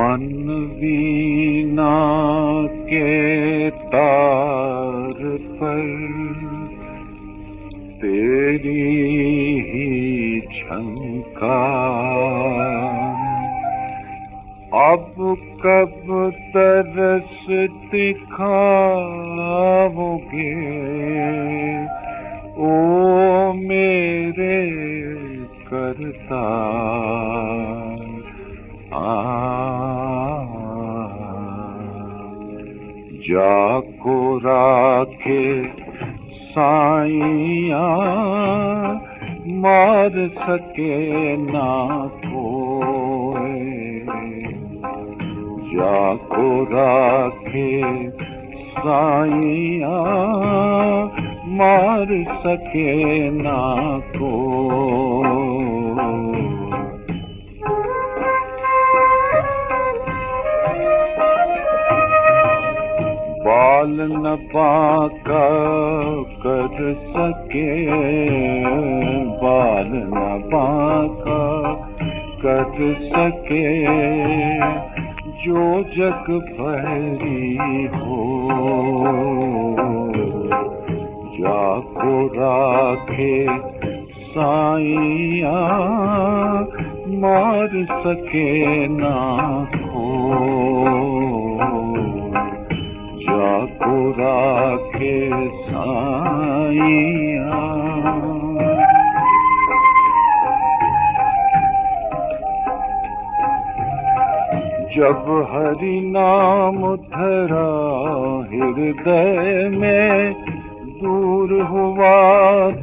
मन वीणा के तार पर तेरी ही झंकार। अब कब तरस दिखाओगे? ओ मेरे करता जाको राखे साइया मार सके ना कोई जाको राखे साइया मार सके ना को बाल न पाका कर सके। बाल न पाका कर सके। जो जग भरी हो, जाको राखे साइया मार सके ना को जाको राखे साइया जब हरि नाम धरा हृदय में दूर हुआ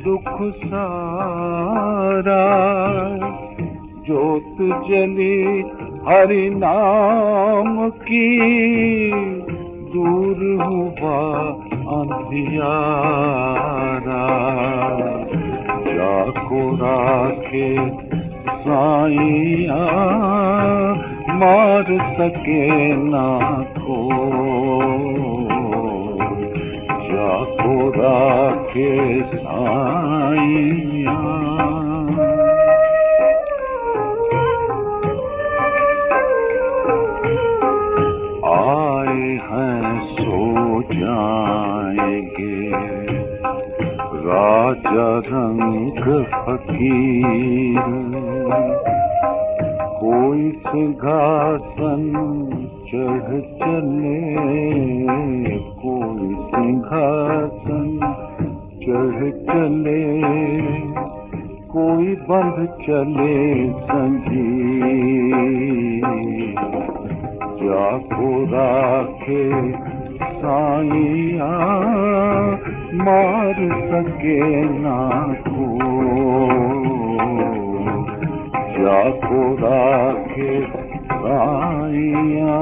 दुख सारा जोत जली हरि नाम की दूर हुआ अंधियारा। जाको राखे साइया मार सके ना को जाको राखे साइया सो जाएंगे। राजा रंग फकीर। कोई सिंहासन चढ़ चले। कोई सिंहासन चढ़ चले। कोई बंध चले संगीत। जाको राखे साईया मार सके को जा को राखे साईया